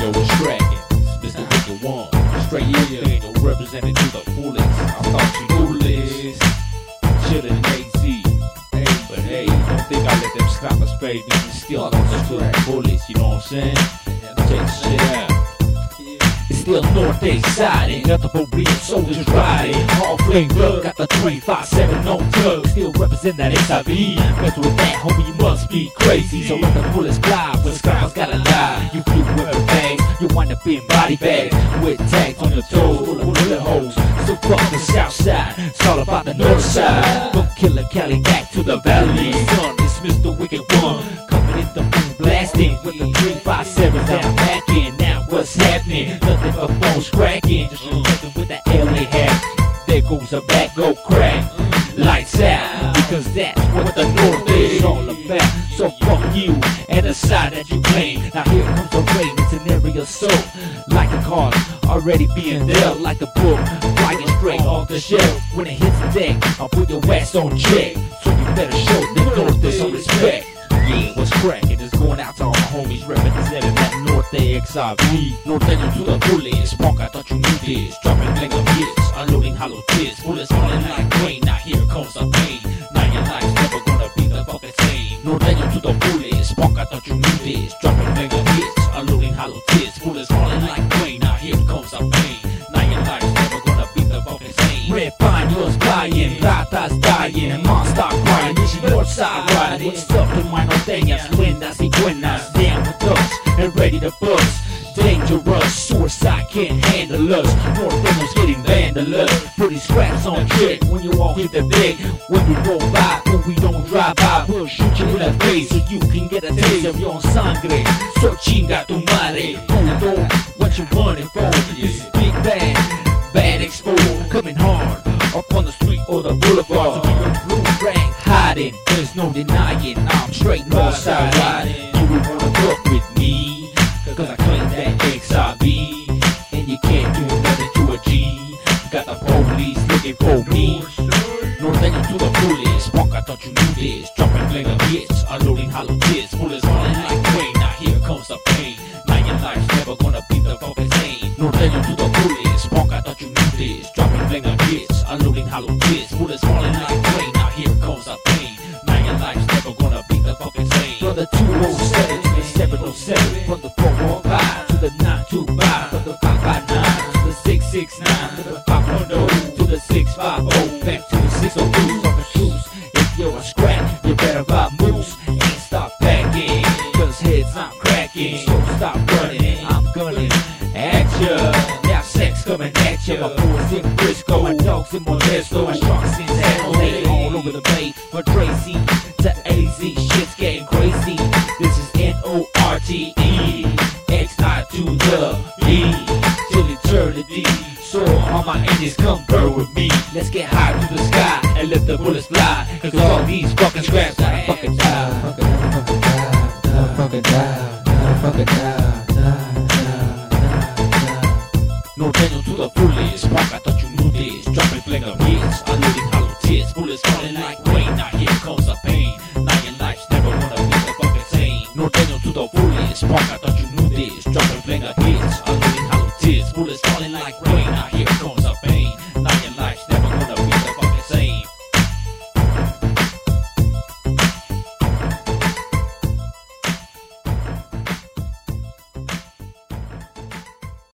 Yo, it's cracking. Mr. Wicked One. Straight yeah, Daniel representing to the fullest. I thought you knew this. Chillin' in AZ. Hey, but hey, don't think I let them stop us, baby. Still on the to fullest, you know what I'm saying? The shit out. It's still north east side, ain't nothing but real soldiers riding. All flame blood, got the 357 on tug, still represent that XIV. Mess with that, homie, you must be crazy. So let the bullets fly, when skies gotta lie. You flew wind up in body bags. With tags on your toes, full of bullet holes. So fuck the south side, it's all about the north side. From Killer Cali back to the valley. Son, it's Mr. Wicked One, coming in the boom blasting with the 357 down back in. Now what's happening? Nothing but phones cracking. Just reflecting with the LA hat. There goes a back, go crack. Lights out, because that's what the North is all about. So fuck you and the side that you claim. Now here comes the rain, it's an area so like a card already being dealt like a book, flying straight off the shelf. When it hits the deck, I'll put your ass on check. So you better show the North some respect. Yeah, what's cracking is going out to all my homies representing that North XIV. Norteño to the fullest, punk, I thought you knew this. Dropping bling of hits, unloading hollow tits. Bullets falling like rain, now here comes the pain. Now your life's never gonna be the fucking same. Norteño to the fullest, punk, I thought you knew this. Dropping bling tits. Bullets falling like rain, now here comes the pain. Now your life's never gonna be the fucking same. Red pine, yours flying, ratas dying, monster crying. This is your side riding. What's up norteñas, lindas y buenas? Down with us and ready to bust. Dangerous, suicide can't handle us. Norteños getting vandalized. Pretty scraps on check when you walk hit the big. When we roll by, when we don't drive by, we'll shoot you in the face so you can get a taste of your sangre. So chinga tu madre. Hold on, what you running for? This is Big Bang, Bad Expo, coming hard. Up on the street or the boulevard. So keep blue rank hiding. There's no denying. I'm straight north side riding. You wanna fuck looking for me. Norteño to the fullest. Punk, I thought you knew this. Dropping flanger hits, unloading hollow tits. Bullets falling like rain. Now here comes the pain. Now your life's never gonna be the fucking same. Norteño to the fullest. Punk, I thought you knew this. Dropping flanger hits, unloading hollow tits. Bullets falling like rain. Now here comes the pain. Now your life's never gonna be the fucking same. From the 207 to the 707. From the 415 to the 925. From the 559 to the 669. To the A scrap, you better buy moose. Ain't stop packing. Cause heads I'm cracking. So stop running. I'm gunning at ya. Now sex coming at ya. My boys in Frisco. My dogs in Modesto. My sharks in San Jose. All over the bay. From Tracy to AZ. Shit's getting crazy. This is N-O-R-T-E. X-I to the E. Till eternity. So all my angels come burn with me. Let's get high to the sky and bullets fly. Cause all these fucking scraps like fucking die. Fucking die, fucking die, fucking die, fucking die, die, die, No tension to the foolish Fuck, I thought you knew this. Dropping fling of hits, unloading hollow tits. Bullets falling like rain. Now here comes the pain. Now your life's never gonna be the fucking same. No tension to the foolish Fuck, I thought you knew this. Dropping fling of hits, unloading hollow tits. Bullets falling like rain.